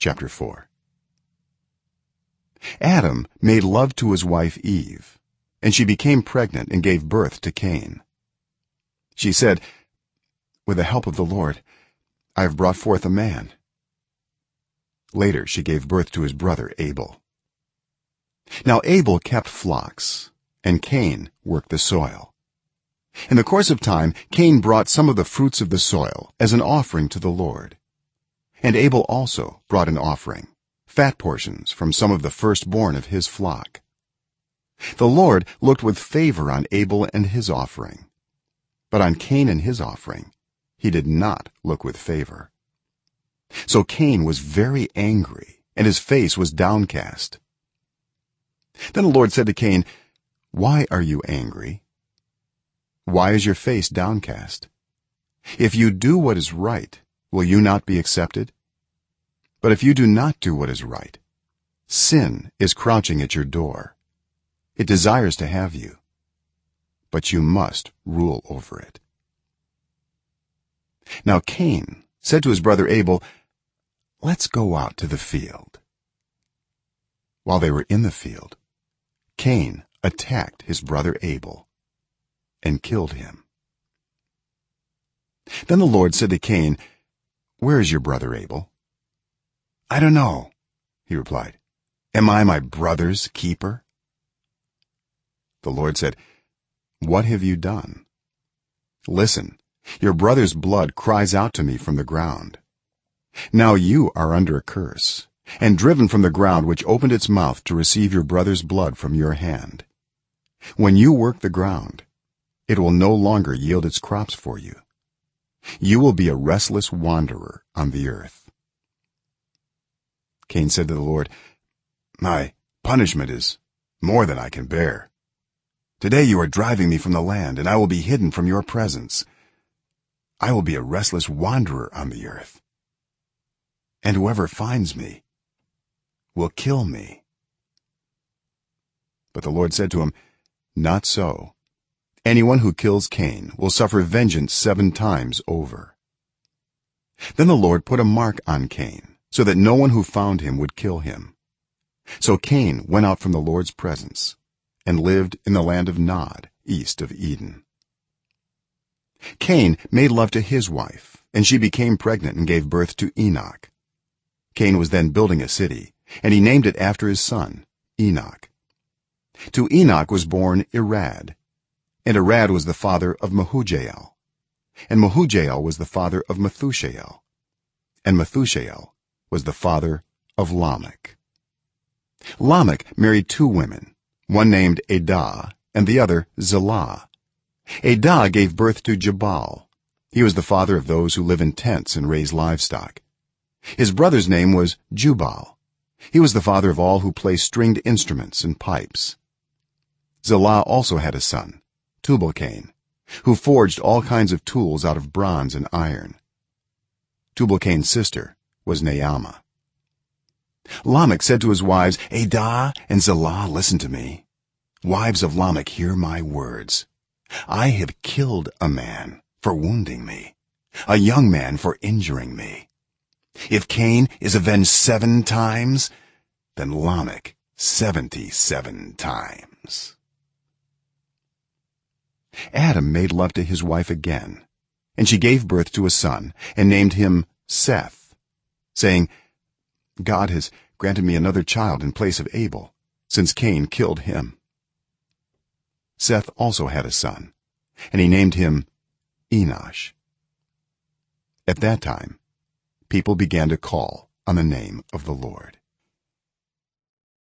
chapter 4 adam made love to his wife eve and she became pregnant and gave birth to cain. She said with the help of the lord i have brought forth a man. Later she gave birth to his brother abel. Now abel kept flocks and cain worked the soil. In the course of time cain brought some of the fruits of the soil as an offering to the lord and abel also brought an offering fat portions from some of the firstborn of his flock. The lord looked with favor on abel and his offering but on cain and his offering he did not look with favor. So cain was very angry and his face was downcast. Then the lord said to cain why are you angry? Why is your face downcast? If you do what is right will you not be accepted but if you do not do what is right sin is crouching at your door. It desires to have you but you must rule over it. Now cain said to his brother abel let's go out to the field. While they were in the field cain attacked his brother abel and killed him. Then the lord said to cain where is your brother abel i don't know he replied. Am i my brother's keeper? The lord said what have you done? Listen your brother's blood cries out to me from the ground. Now you are under a curse and driven from the ground which opened its mouth to receive your brother's blood from your hand. When you work the ground it will no longer yield its crops for you. You will be a restless wanderer on the earth cain said to the lord my punishment is more than i can bear. Today you are driving me from the land and i will be hidden from your presence. I will be a restless wanderer on the earth. And whoever finds me will kill me. But the lord said to him not so. Anyone who kills cain will suffer vengeance 7 times over. Then the lord put a mark on cain so that no one who found him would kill him. So cain went out from the lord's presence and lived in the land of nod east of eden. Cain made love to his wife and she became pregnant and gave birth to enoch. Cain was then building a city and he named it after his son enoch. To enoch was born irad and irad was the father of mehujael and mehujael was the father of methushael and methushael was the father of lamech. Lamech married two women one named adah and the other zillah adah gave birth to jabal. He was the father of those who live in tents and raise livestock. His brother's name was jubal. He was the father of all who play stringed instruments and pipes. Zillah also had a son tubal-cain who forged all kinds of tools out of bronze and iron. Tubal-cain's sister was naamah lamech said to his wives adah and zillah listen to me. Wives of lamech hear my words. I have killed a man for wounding me a young man for injuring me. If cain is avenged 7 times then lamech 77 times. Adam made love to his wife again and she gave birth to a son and named him seth saying god has granted me another child in place of abel since cain killed him. Seth also had a son and he named him enosh. At that time people began to call on the name of the lord